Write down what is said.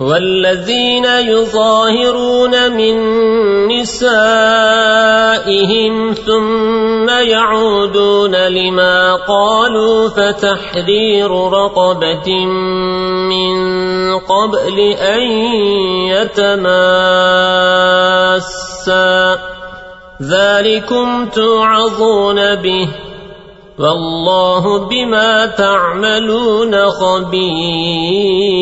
والذين يظاهرون من نسائهم ثم يعودون لما قالوا فتحرير رقبة من قبل أن يتماسا. ذلكم توعظون به. والله بما تعملون خبير.